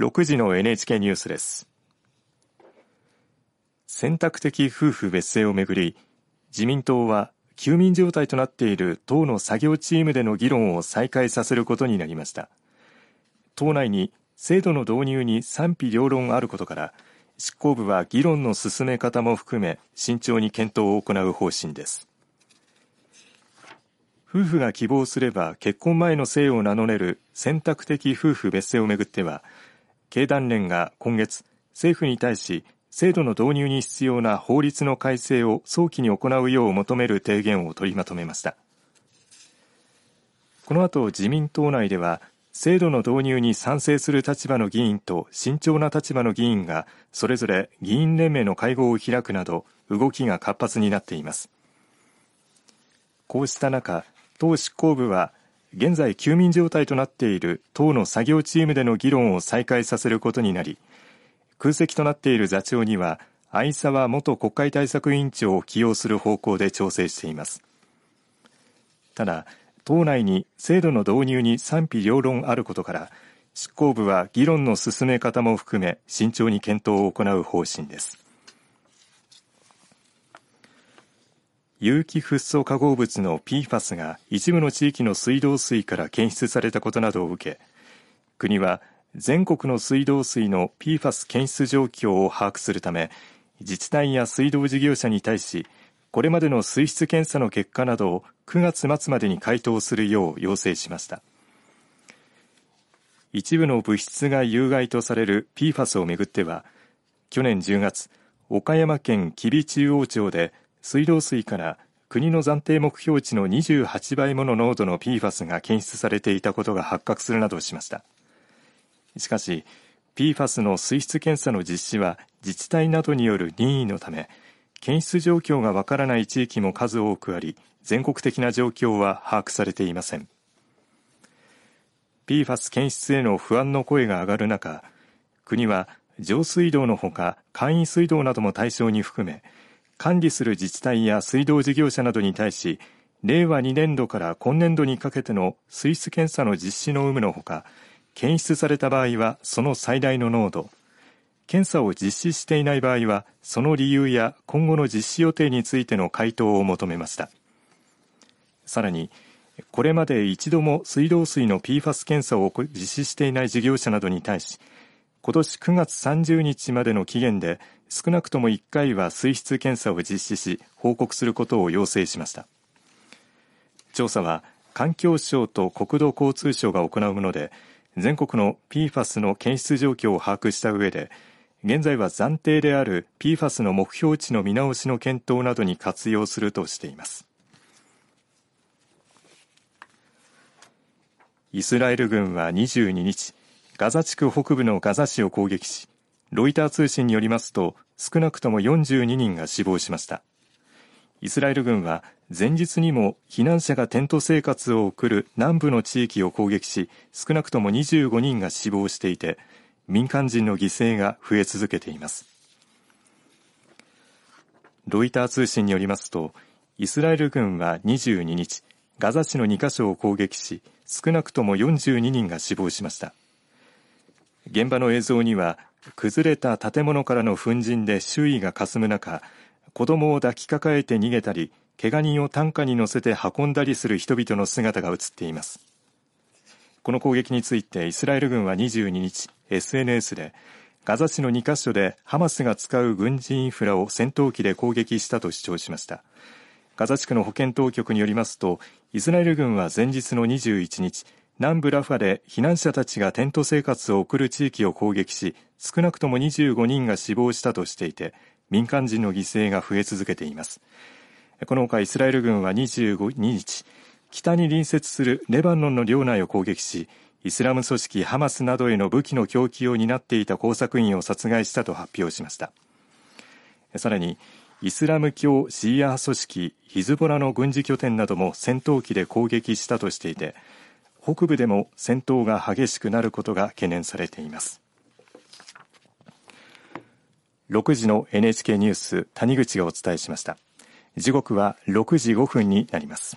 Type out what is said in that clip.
6時の NHK ニュースです。選択的夫婦別姓をめぐり自民党は休眠状態となっている党の作業チームでの議論を再開させることになりました。党内に制度の導入に賛否両論あることから執行部は議論の進め方も含め慎重に検討を行う方針です。夫婦が希望すれば結婚前の姓を名乗れる選択的夫婦別姓をめぐっては経団連が今月政府に対し制度の導入に必要な法律の改正を早期に行うよう求める提言を取りまとめました。この後自民党内では制度の導入に賛成する立場の議員と慎重な立場の議員がそれぞれ議員連盟の会合を開くなど動きが活発になっています。こうした中党執行部は現在休眠状態となっている党の作業チームでの議論を再開させることになり空席となっている座長には相沢元国会対策委員長を起用する方向で調整しています。ただ党内に制度の導入に賛否両論あることから執行部は議論の進め方も含め慎重に検討を行う方針です。有機フッ素化合物の PFAS が一部の地域の水道水から検出されたことなどを受け国は全国の水道水の PFAS 検出状況を把握するため自治体や水道事業者に対しこれまでの水質検査の結果などを9月末までに回答するよう要請しました。一部の物質が有害とされる PFAS をめぐっては去年10月岡山県吉備中央町で水道水から国の暫定目標値の28倍もの濃度の PFAS が検出されていたことが発覚するなどしました。しかし PFAS の水質検査の実施は自治体などによる任意のため検出状況がわからない地域も数多くあり全国的な状況は把握されていません。PFAS 検出への不安の声が上がる中国は上水道のほか簡易水道なども対象に含め管理する自治体や水道事業者などに対し令和2年度から今年度にかけての水質検査の実施の有無のほか検出された場合はその最大の濃度。検査を実施していない場合はその理由や今後の実施予定についての回答を求めました。さらにこれまで一度も水道水の PFAS 検査を実施していない事業者などに対し今年9月30日までの期限で少なくとも1回は水質検査を実施し報告することを要請しました。調査は環境省と国土交通省が行うもので全国の PFAS の検出状況を把握した上で現在は暫定である PFAS の目標値の見直しの検討などに活用するとしています。イスラエル軍は22日ガザ地区北部のガザ市を攻撃しロイター通信によりますと少なくとも42人が死亡しました。イスラエル軍は前日にも避難者がテント生活を送る南部の地域を攻撃し少なくとも25人が死亡していて民間人の犠牲が増え続けています。ロイター通信によりますとイスラエル軍は22日ガザ市の2カ所を攻撃し少なくとも42人が死亡しました。現場の映像には崩れた建物からの粉塵で周囲が霞む中子供を抱きかかえて逃げたり怪我人を担架に乗せて運んだりする人々の姿が映っています。この攻撃についてイスラエル軍は22日 SNS でガザ市の2カ所でハマスが使う軍事インフラを戦闘機で攻撃したと主張しました。ガザ地区の保健当局によりますとイスラエル軍は前日の21日南部ラファで避難者たちがテント生活を送る地域を攻撃し少なくとも25人が死亡したとしていて民間人の犠牲が増え続けています。このほかイスラエル軍は25日北に隣接するレバノンの領内を攻撃しイスラム組織ハマスなどへの武器の供給を担っていた工作員を殺害したと発表しました。さらにイスラム教シーア派組織ヒズボラの軍事拠点なども戦闘機で攻撃したとしていて北部でも戦闘が激しくなることが懸念されています。6時の NHK ニュース谷口がお伝えしました。時刻は6時5分になります。